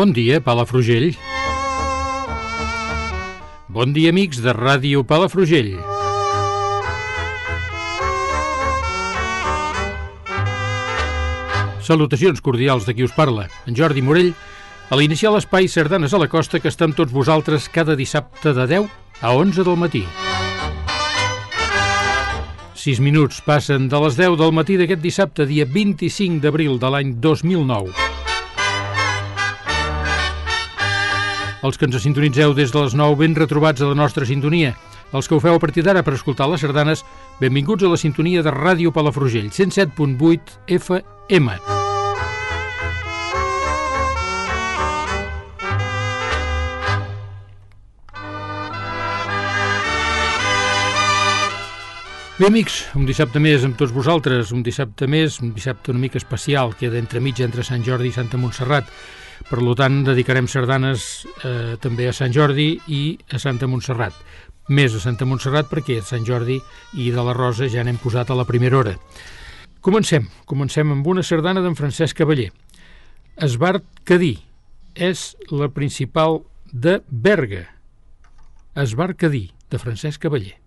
Bon dia, Palafrugell. Bon dia, amics de Ràdio Palafrugell. Salutacions cordials de qui us parla, en Jordi Morell, a l'iniciar l'espai Sardanes a la Costa que està amb tots vosaltres cada dissabte de 10 a 11 del matí. 6 minuts passen de les 10 del matí d'aquest dissabte, dia 25 d'abril de l'any 2009. Els que ens sintonitzeu des de les 9 ben retrobats a la nostra sintonia. Els que ho feu a partir d'ara per escoltar les sardanes, benvinguts a la sintonia de Ràdio Palafrugell, 107.8 FM. Bé, amics, un dissabte més amb tots vosaltres, un dissabte més, un dissabte una mica especial, que d'entremitja entre Sant Jordi i Santa Montserrat. Per tant, dedicarem sardanes eh, també a Sant Jordi i a Santa Montserrat. Més a Santa Montserrat perquè a Sant Jordi i de la Rosa ja n'hem posat a la primera hora. Comencem. Comencem amb una sardana d'en Francesc Cavaller. Esbart Cadí és la principal de Berga. Esbart Cadí, de Francesc Cavaller.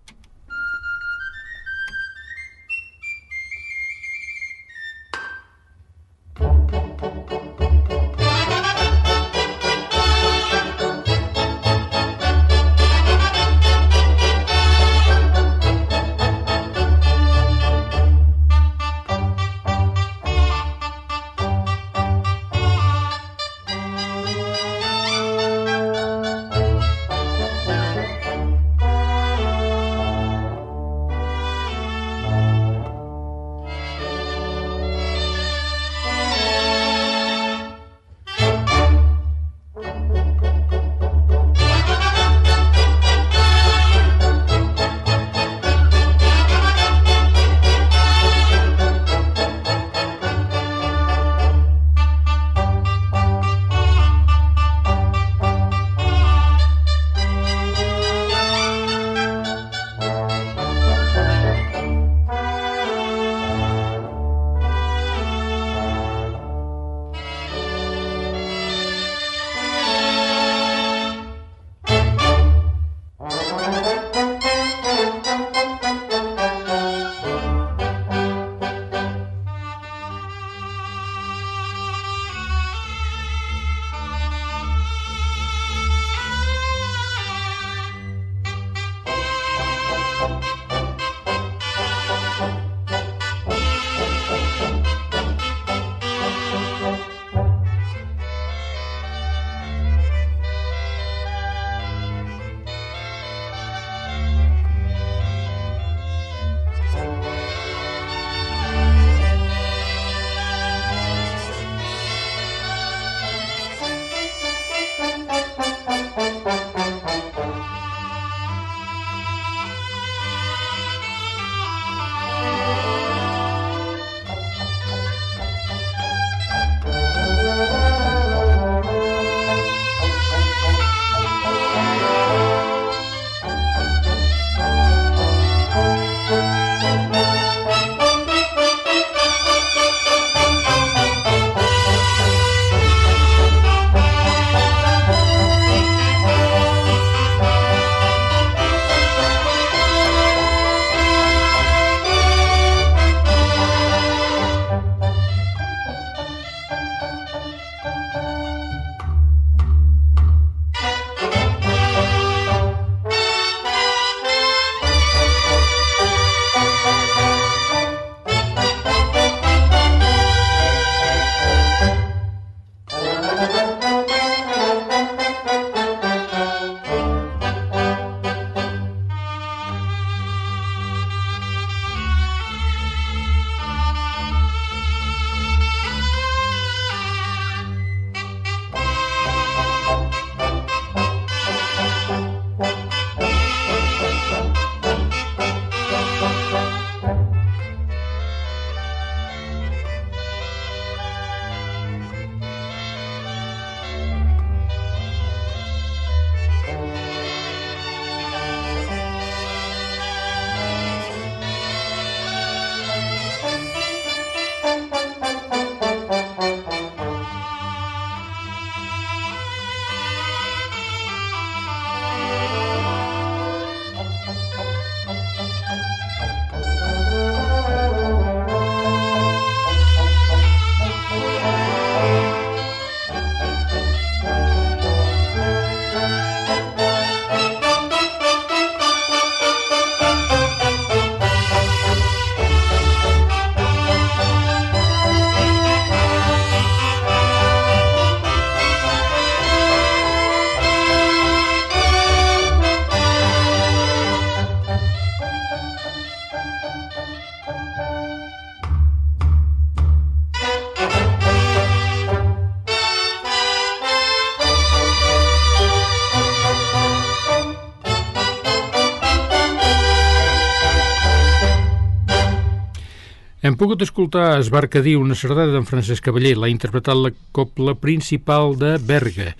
Pogut escoltar Esbarcadir, una sardana d'en Francesc Cavaller, l'ha interpretat la copla principal de Berga.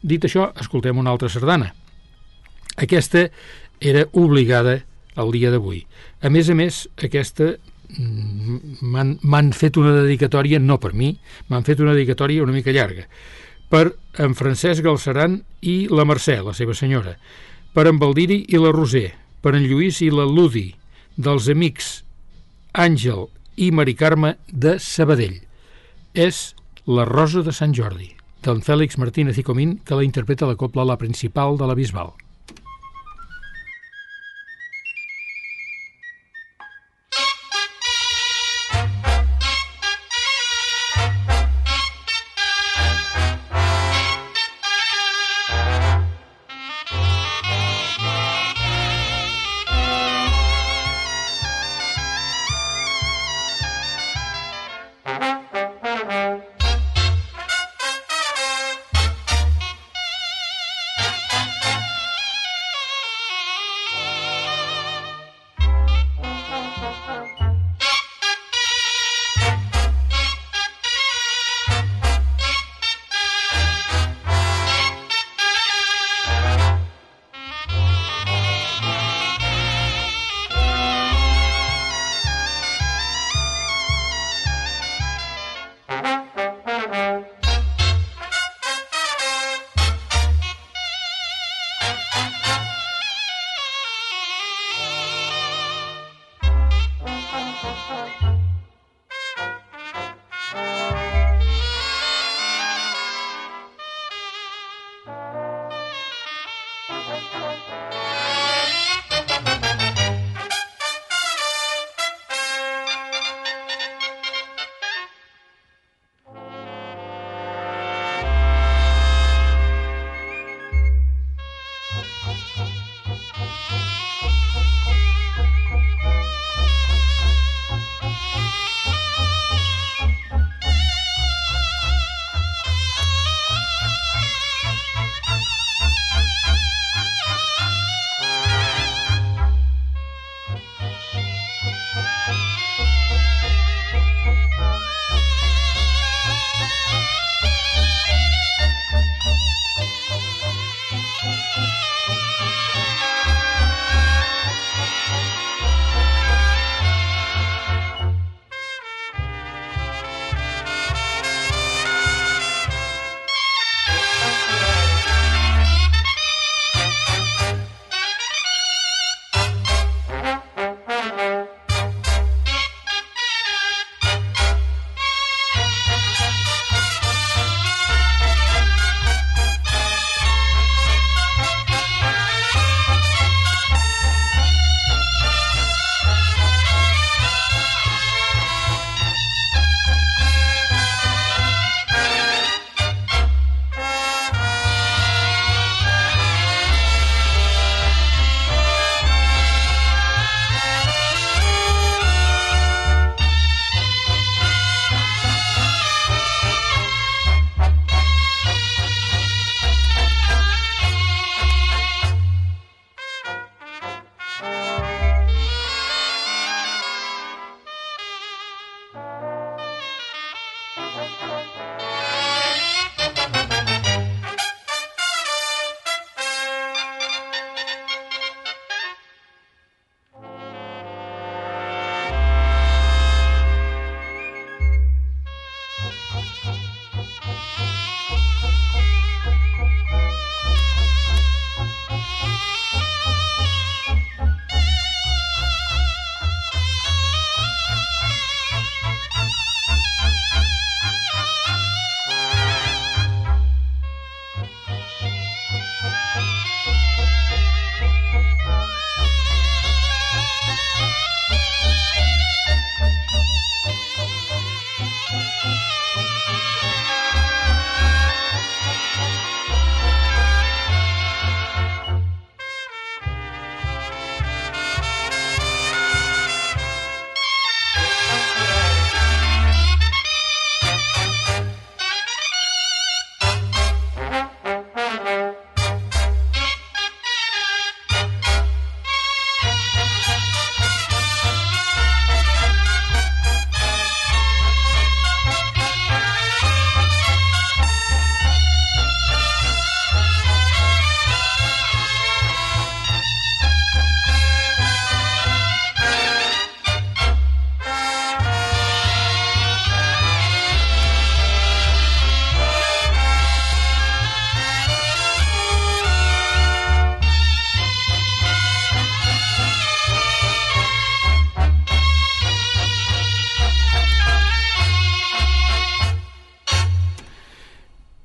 Dit això, escoltem una altra sardana. Aquesta era obligada el dia d'avui. A més a més, aquesta mm, m'han fet una dedicatòria, no per mi, m'han fet una dedicatòria una mica llarga, per en Francesc Galceran i la Mercè, la seva senyora, per en Valdiri i la Roser, per en Lluís i la Ludi, dels amics Àngel i Mari Carme de Sabadell. És la Rosa de Sant Jordi, d'en Fèlix Martínez i Comín, que la interpreta la copla La Principal de la Bisbal.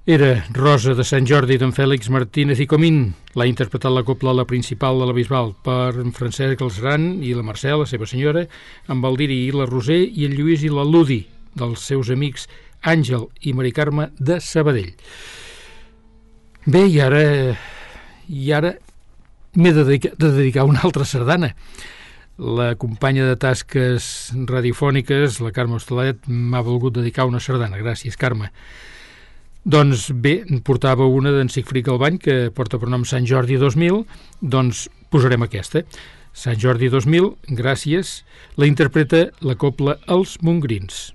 Era Rosa de Sant Jordi d'en Fèlix Martínez i Comín. L'ha interpretat la copla la principal de la Bisbal per en Francesc Galceran i la Mercè, la seva senyora, en Valdiri i la Roser i el Lluís i la Ludi, dels seus amics Àngel i Mari Carme de Sabadell. Bé, i ara, i ara m'he de, de dedicar una altra sardana. La companya de tasques radiofòniques, la Carme Hostalet, m'ha volgut dedicar una sardana. Gràcies, Carme. Doncs bé, portava una d'en Sigfrid Galbany, que porta per nom Sant Jordi 2000, doncs posarem aquesta. Sant Jordi 2000, gràcies, la interpreta la copla Els Mongrins.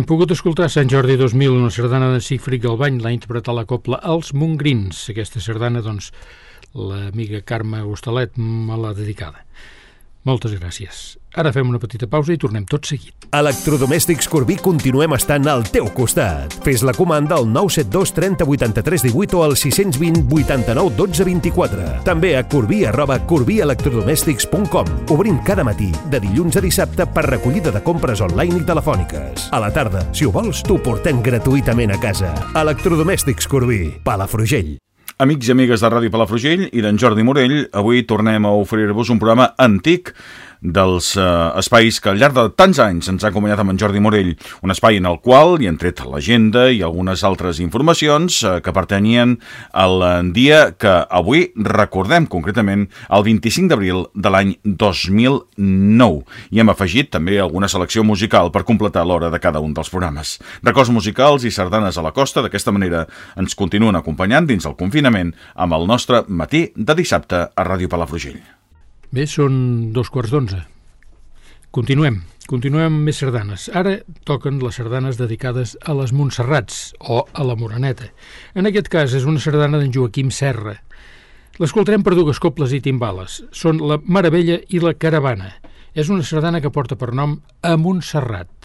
Hem pogut escoltar Sant Jordi 2000, una sardana de Sigfrid Galbany, l'ha interpretat la copla Els Montgrins. Aquesta sardana, doncs, l'amiga Carme Hostalet me l'ha dedicada. Moltes gràcies. Ara fem una petita pausa i tornem tot seguit. Electrodomèstics Corbí continuem estant al teu costat. Fes la comanda al 972 30 83 18 o al 620 89 12 24. També a corbí arroba corbielectrodomèstics.com. Obrim cada matí, de dilluns a dissabte, per recollida de compres online i telefòniques. A la tarda, si ho vols, t'ho portem gratuïtament a casa. Electrodomèstics Corbí, Palafrugell. Amics i amigues de Ràdio Palafrugell i d'en Jordi Morell, avui tornem a oferir-vos un programa antic dels eh, espais que al llarg de tants anys ens ha acompanyat amb en Jordi Morell, un espai en el qual hi han tret l'agenda i algunes altres informacions eh, que pertanyien al dia que avui recordem concretament el 25 d'abril de l'any 2009 i hem afegit també alguna selecció musical per completar l'hora de cada un dels programes. Records musicals i sardanes a la costa d'aquesta manera ens continuen acompanyant dins el confinament amb el nostre matí de dissabte a Ràdio Palafrugell. Bé, són dos quarts d'onze. Continuem. Continuem amb més sardanes. Ara toquen les sardanes dedicades a les Montserrats o a la Moreneta. En aquest cas és una sardana d'en Joaquim Serra. L'escoltarem per dues coples i timbales. Són la Maravella i la Caravana. És una sardana que porta per nom a Montserrat.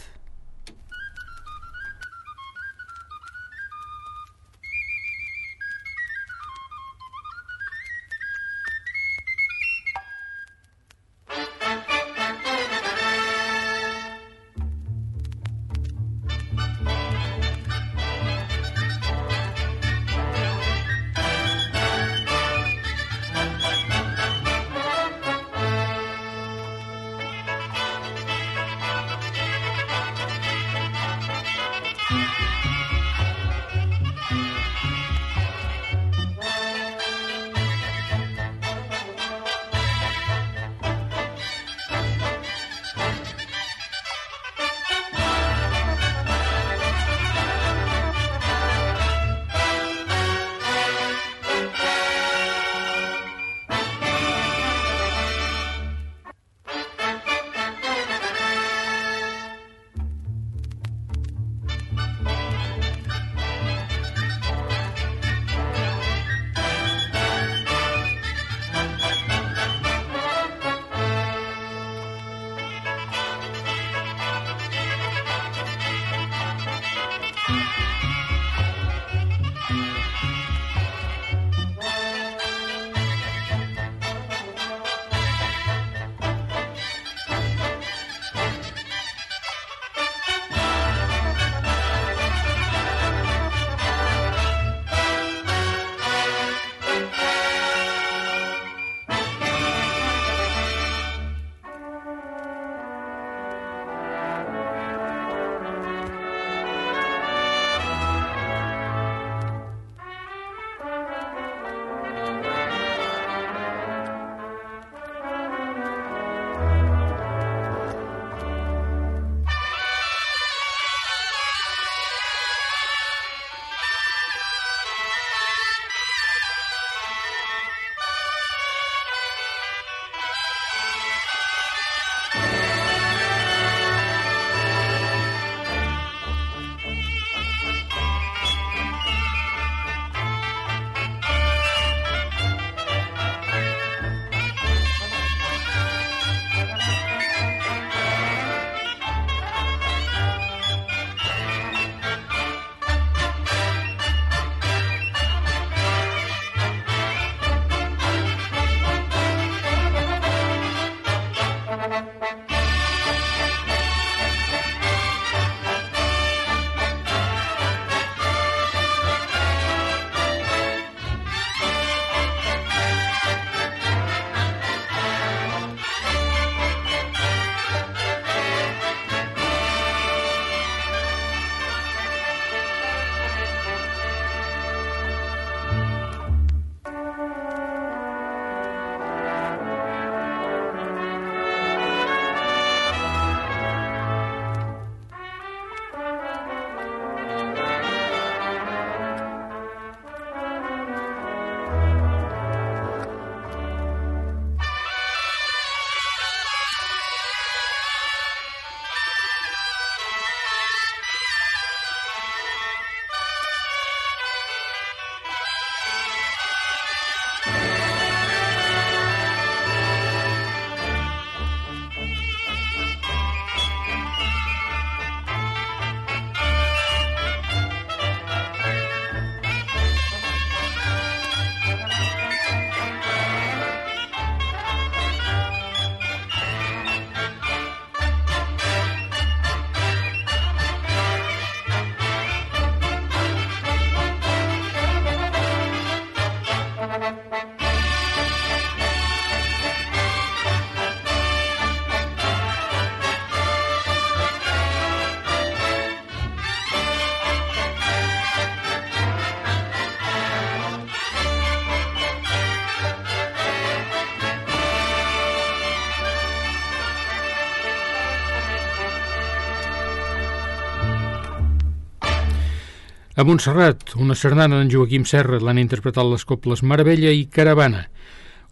A Montserrat, una sardana d'en Joaquim Serra l'han interpretat les coples Meravella i Caravana.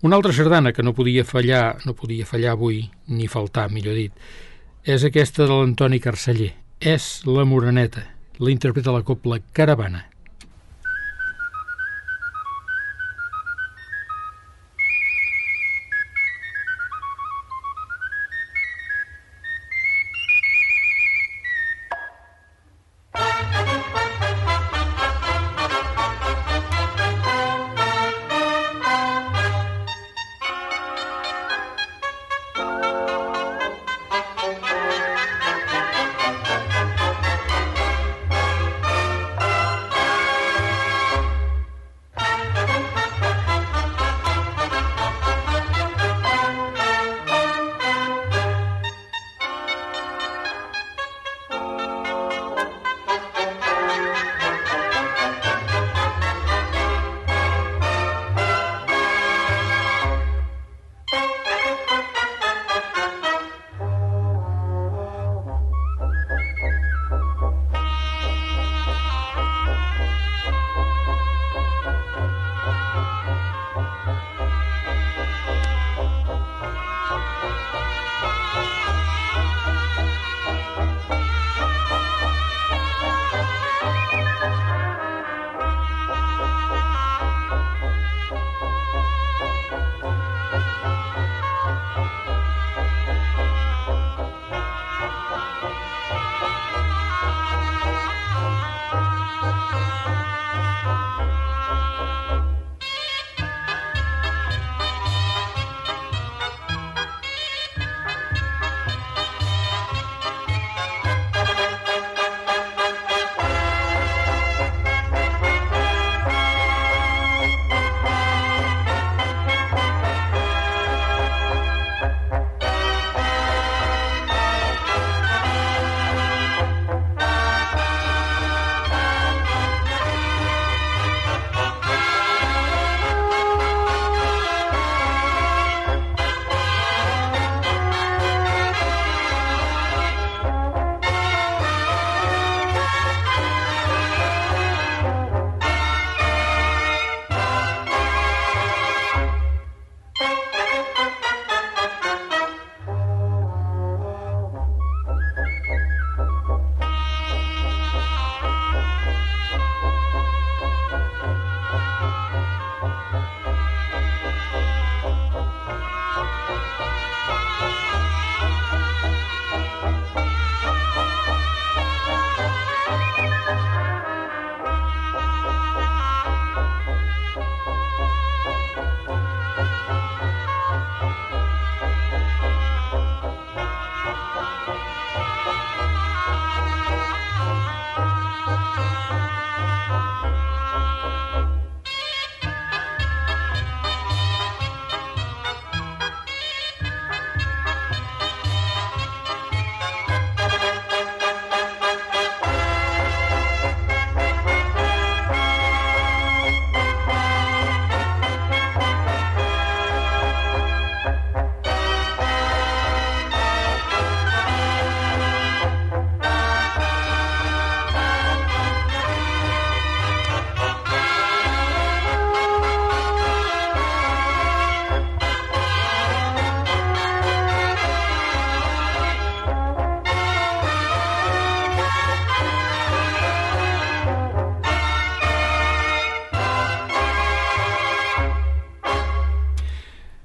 Una altra sardana que no podia fallar, no podia fallar avui, ni faltar, millor dit, és aquesta de l'Antoni Carceller. És la Moreneta. La interpreta la copla Caravana.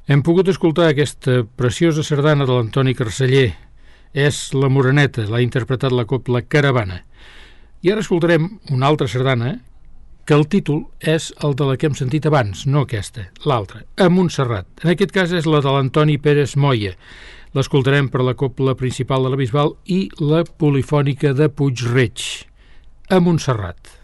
Hem pogut escoltar aquesta preciosa sardana de l'Antoni Carceller. És La Moreneta, l'ha interpretat la copla Caravana. I ara escoltarem una altra sardana que el títol és el de la que hem sentit abans, no aquesta, l'altra, a Montserrat. En aquest cas és la de l'Antoni Pérez Moya. L'escoltarem per la copla principal de la Bisbal i la polifònica de Puigreig, a Montserrat.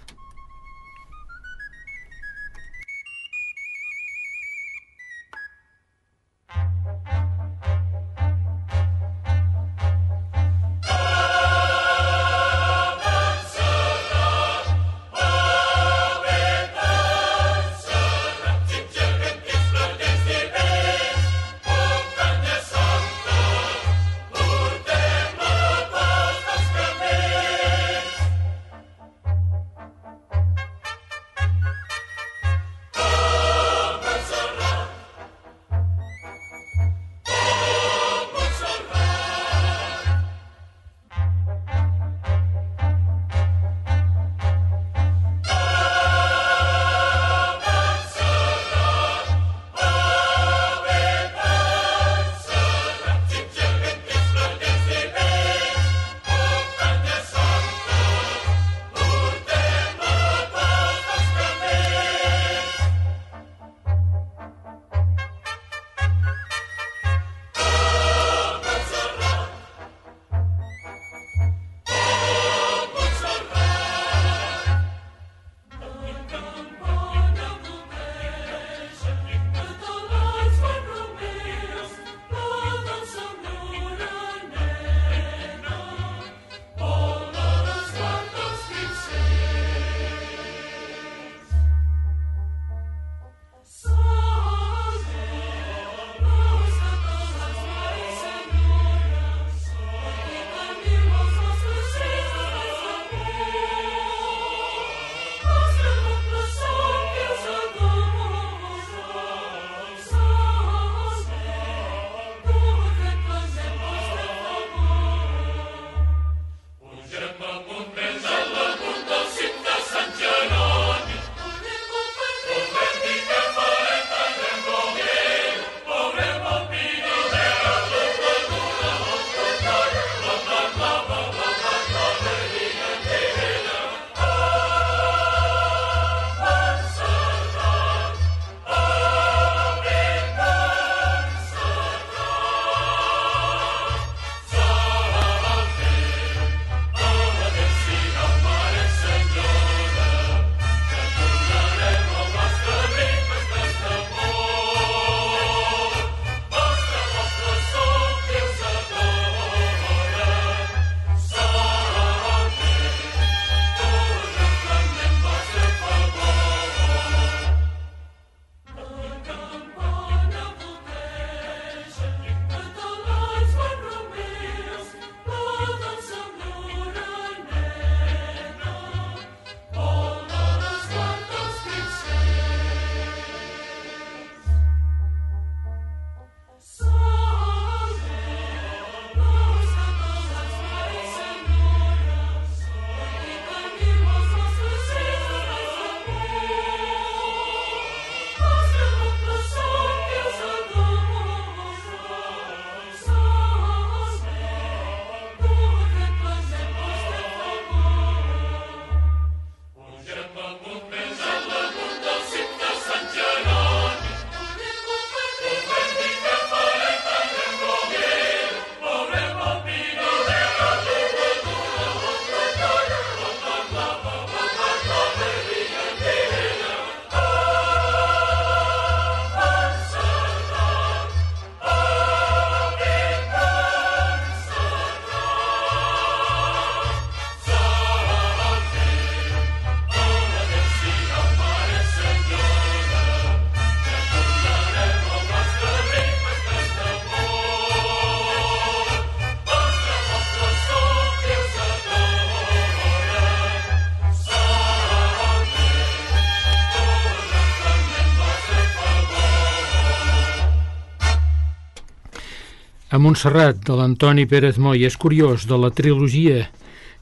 A Montserrat, de l'Antoni Pérez Moy. És curiós, de la trilogia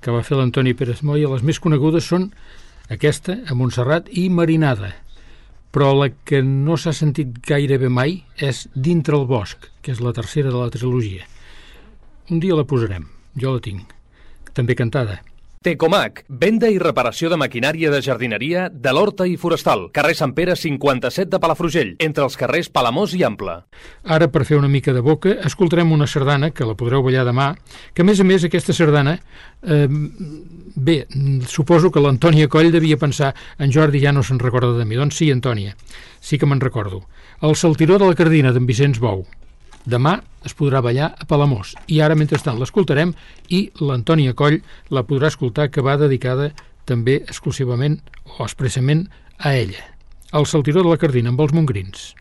que va fer l'Antoni Pérez Moy, les més conegudes són aquesta, a Montserrat, i Marinada. Però la que no s'ha sentit gairebé mai és Dintre el bosc, que és la tercera de la trilogia. Un dia la posarem, jo la tinc, també cantada. Tecomac, venda i reparació de maquinària de jardineria de l'Horta i Forestal, carrer Sant Pere 57 de Palafrugell, entre els carrers Palamós i Ample. Ara, per fer una mica de boca, escoltarem una sardana, que la podreu ballar demà, que a més a més aquesta sardana, eh, bé, suposo que l'Antònia Coll devia pensar en Jordi ja no se'n recorda de mi. Doncs sí, Antònia, sí que me'n recordo. El saltiró de la Cardina d'en Vicenç Bou. Demà es podrà ballar a Palamós i ara, mentrestant, l'escoltarem i l'Antònia Coll la podrà escoltar que va dedicada també exclusivament o expressament a ella. El saltiró de la Cardina amb els mongrins.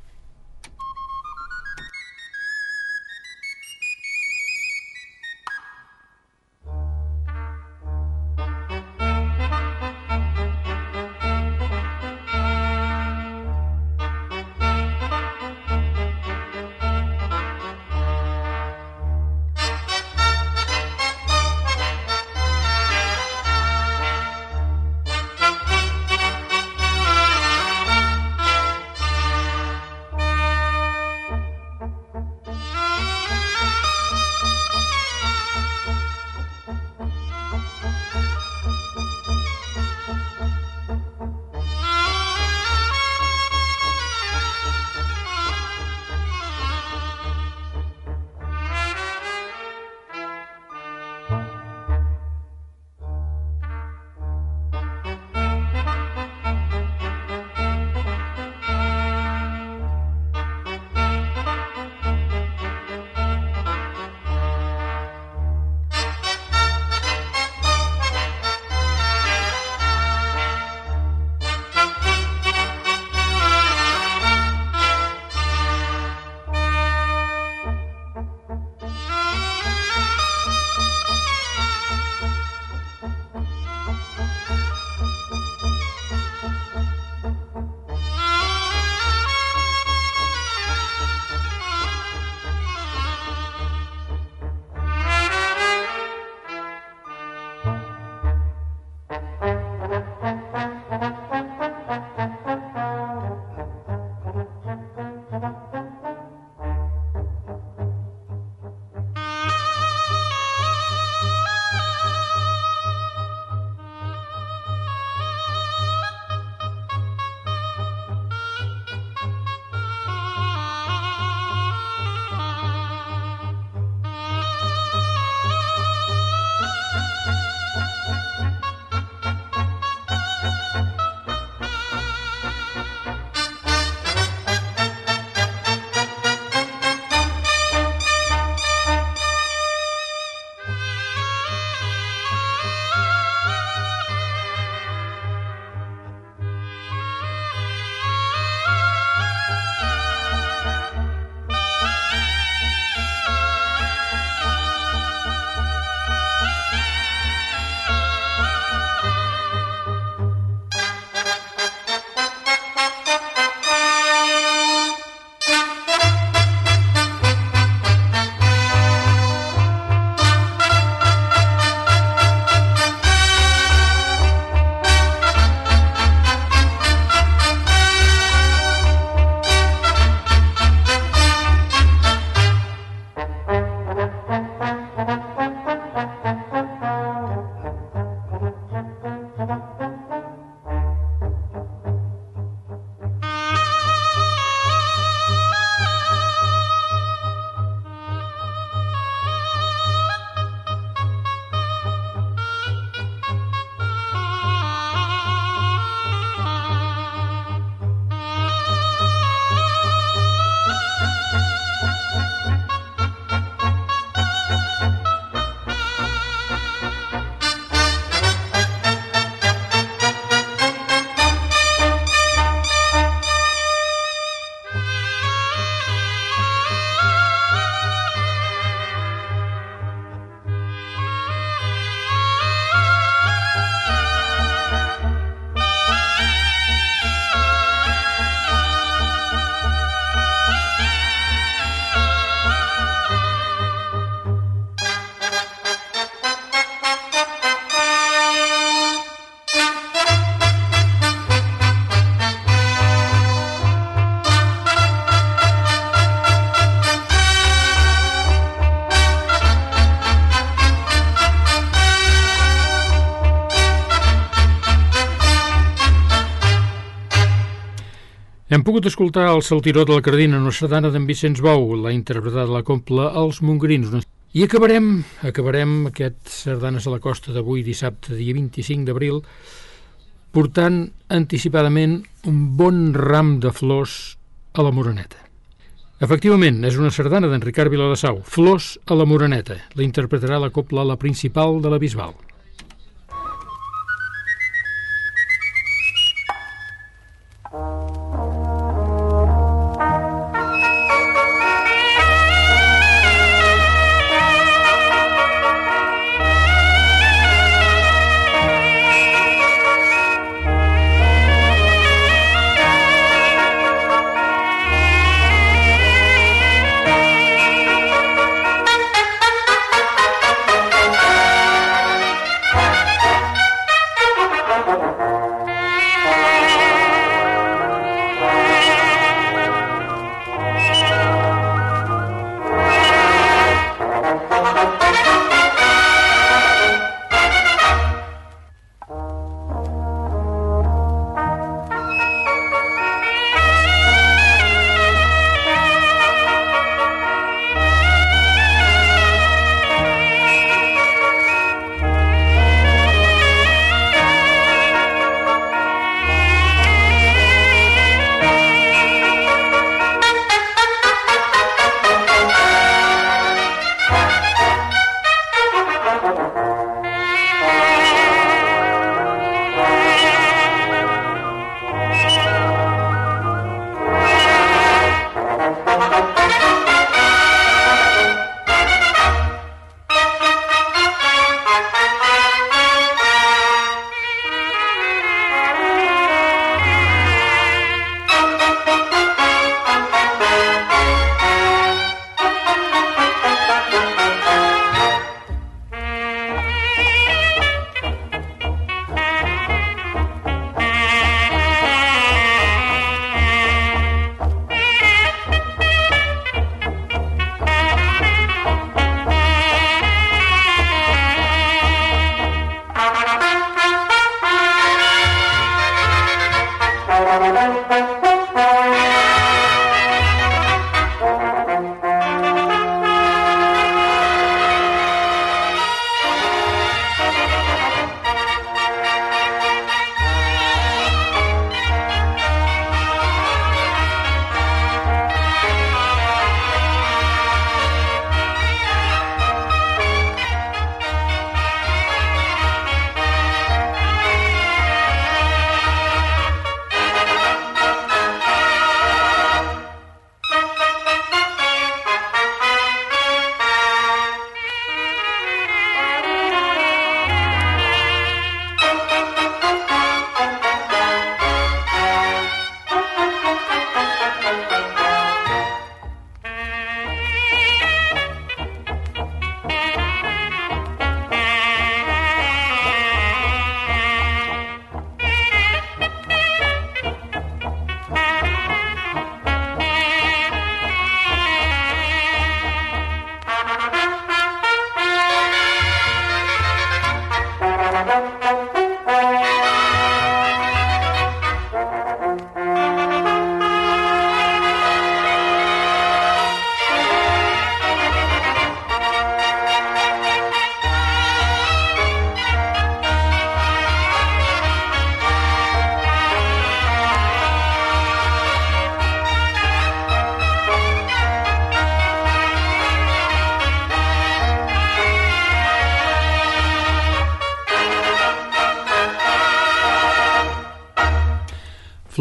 Hem pogut escoltar el Saltiró de la Cardina, una sardana d'en Vicenç Bou, la interpretada de la compla Els Mongrins. I acabarem, acabarem aquest Sardanes a la Costa d'avui, dissabte, dia 25 d'abril, portant anticipadament un bon ram de flors a la Moreneta. Efectivament, és una sardana d'en Ricard Viladasau, Flors a la Moreneta. La interpretarà la copla La Principal de la Bisbal.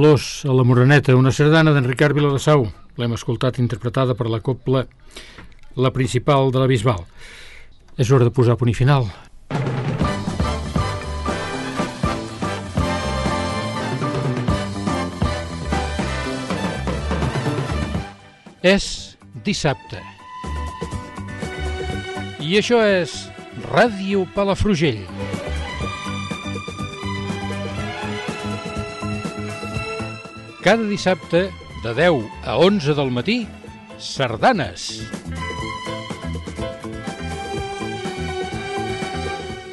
Flors a la Moreneta, una sardana d'en Ricard Viladasau. L'hem escoltat interpretada per la copla La Principal de la Bisbal. És hora de posar punt i final. És dissabte. I això és Ràdio Palafrugell. Cada dissabte, de 10 a 11 del matí, Sardanes.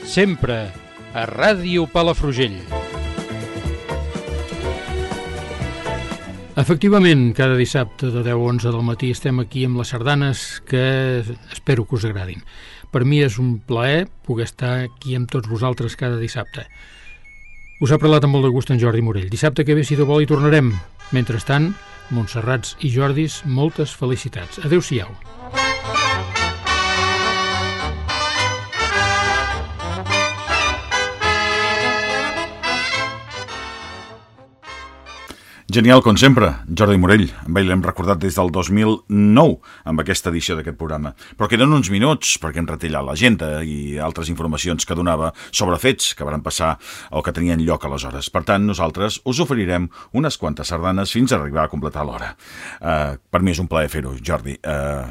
Sempre a Ràdio Palafrugell. Efectivament, cada dissabte de 10 a 11 del matí estem aquí amb les sardanes que espero que us agradin. Per mi és un plaer poder estar aquí amb tots vosaltres cada dissabte. Us ha parlat amb molt de gust en Jordi Morell. Dissabte que ve, si de vol, hi tornarem. Mentrestant, Montserrats i Jordis, moltes felicitats. Adéu-siau. Genial, com sempre, Jordi Morell. Amb ell l'hem recordat des del 2009 amb aquesta edició d'aquest programa. Però queden uns minuts perquè hem retallat l'agenda i altres informacions que donava sobre fets que van passar o que tenien lloc aleshores. Per tant, nosaltres us oferirem unes quantes sardanes fins a arribar a completar l'hora. Uh, per mi és un plaer fer-ho, Jordi. Uh,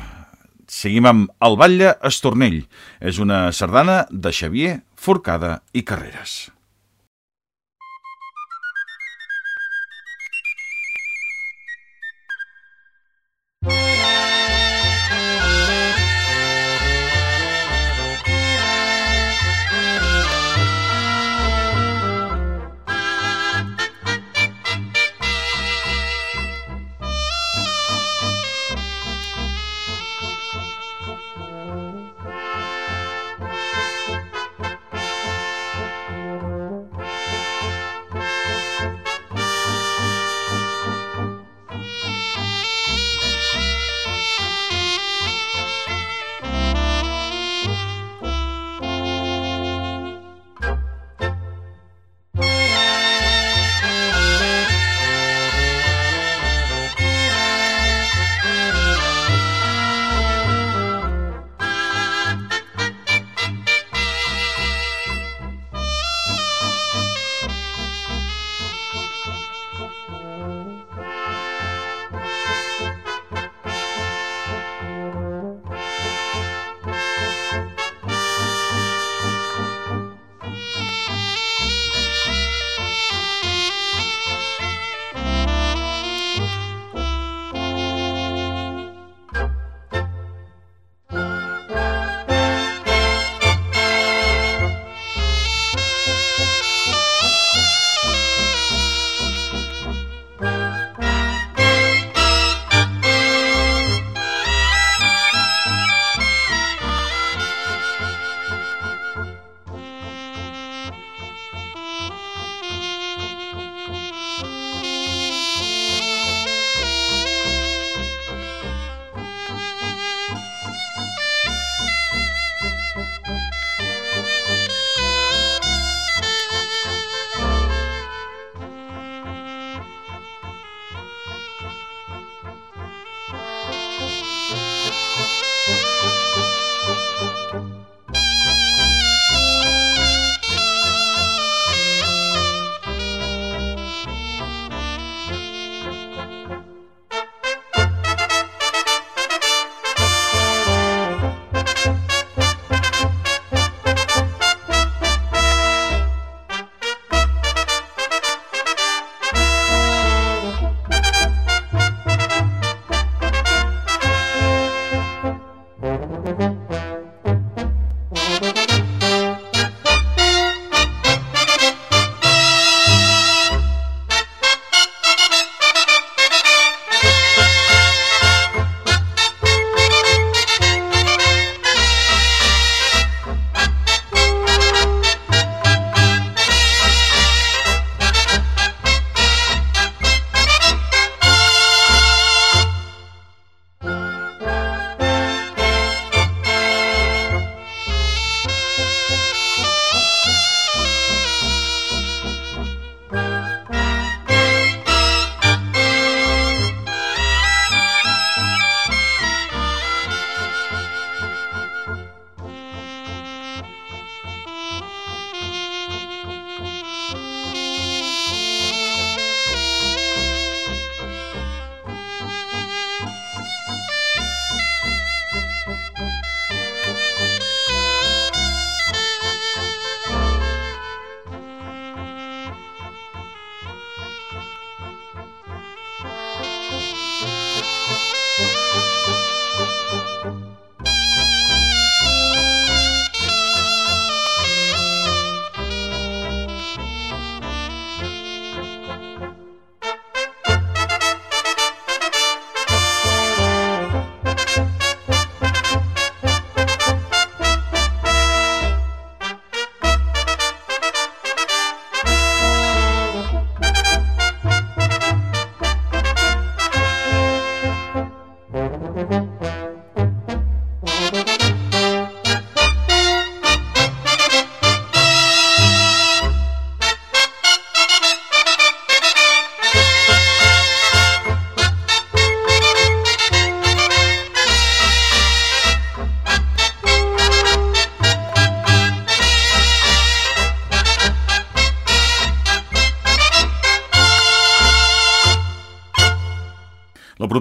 seguim amb El Batlle Estornell. És una sardana de Xavier Forcada i Carreras.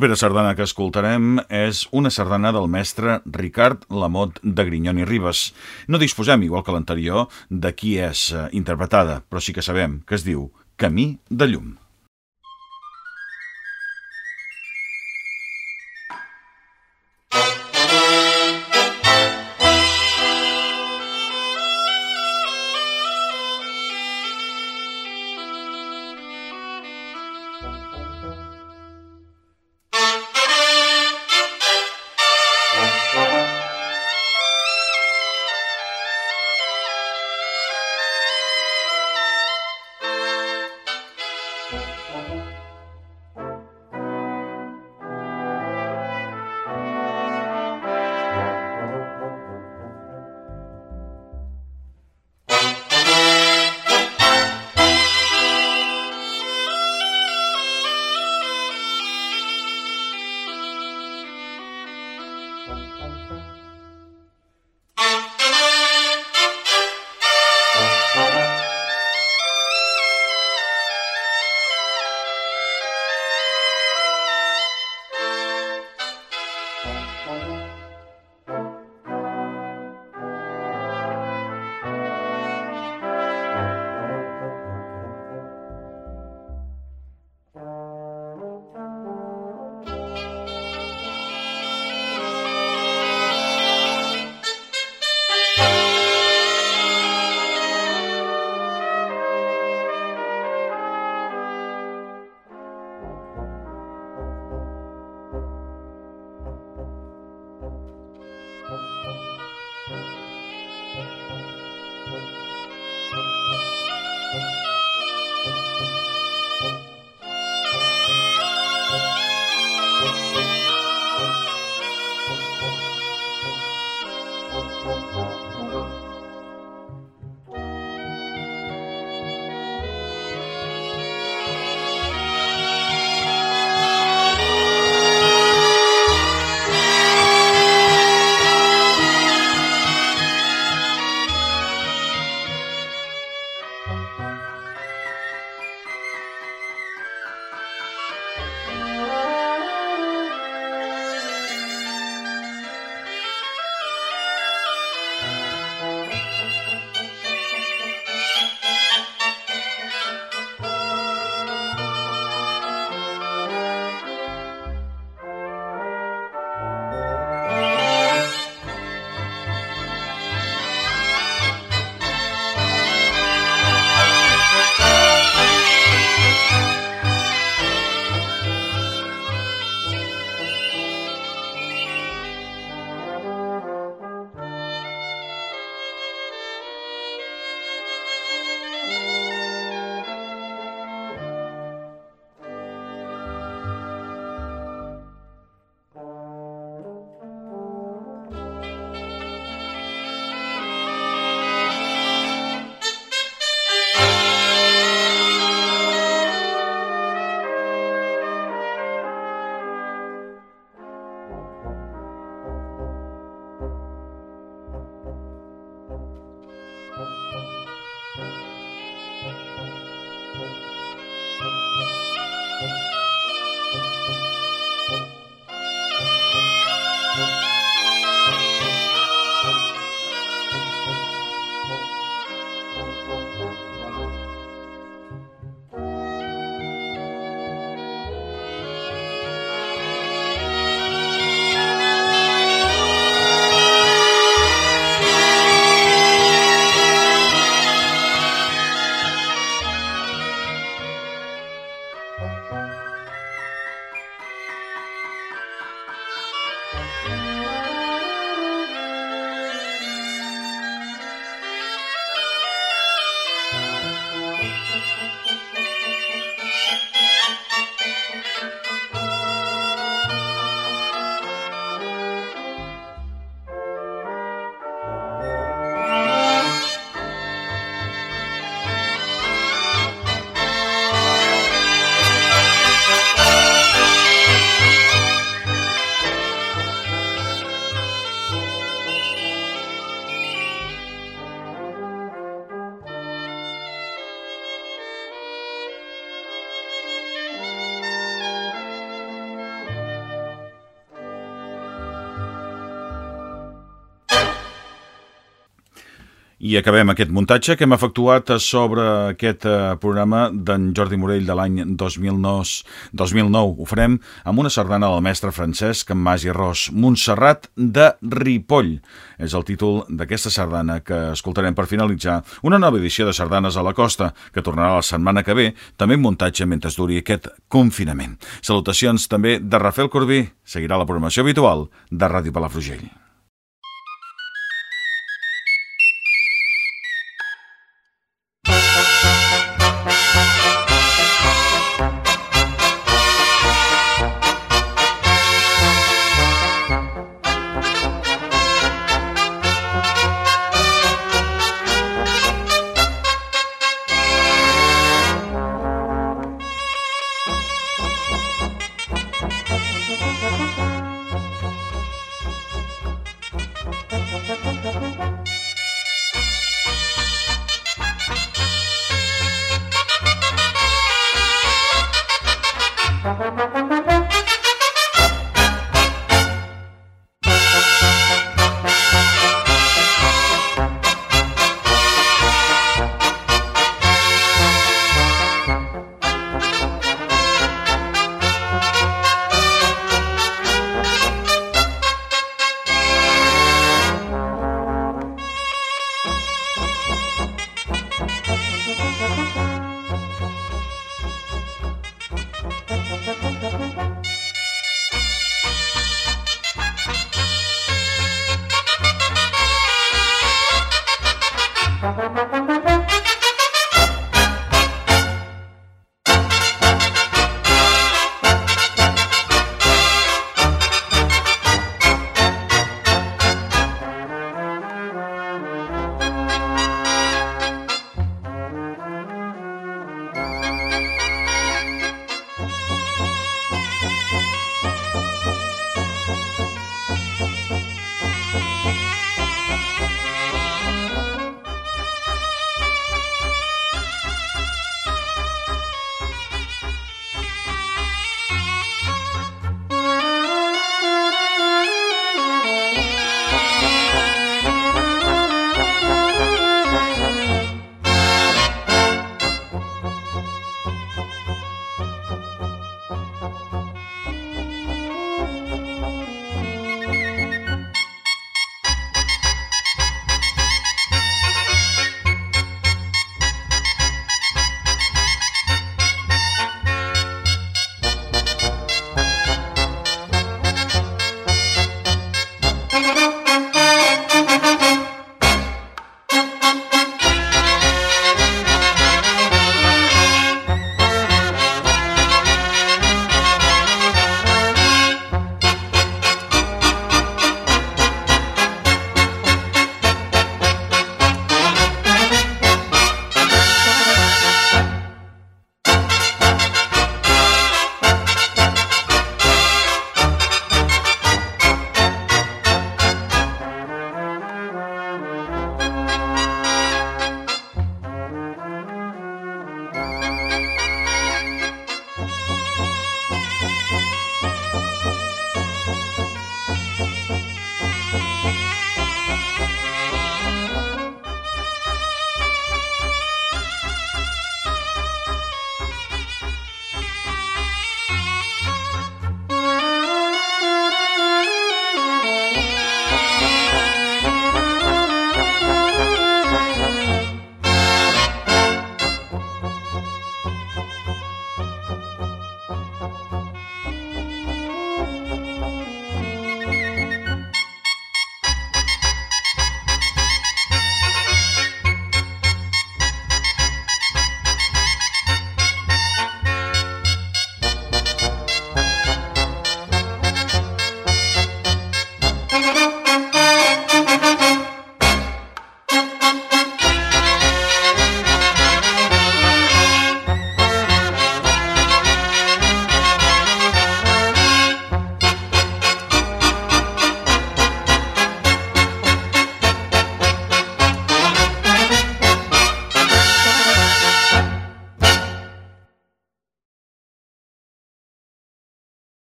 Propera sardana que escoltarem és una sardana del mestre Ricard Lamot de Grinyon i Ribes. No disposem, igual que l'anterior, de qui és eh, interpretada, però sí que sabem que es diu Camí de llum. I acabem aquest muntatge que hem efectuat sobre aquest eh, programa d'en Jordi Morell de l'any 2009. 2009. Ho farem amb una sardana del mestre Francesc Mas i Ros, Montserrat de Ripoll. És el títol d'aquesta sardana que escoltarem per finalitzar una nova edició de Sardanes a la Costa, que tornarà la setmana que ve, també en muntatge mentre duri aquest confinament. Salutacions també de Rafael Corbí. Seguirà la programació habitual de Ràdio Palafrugell.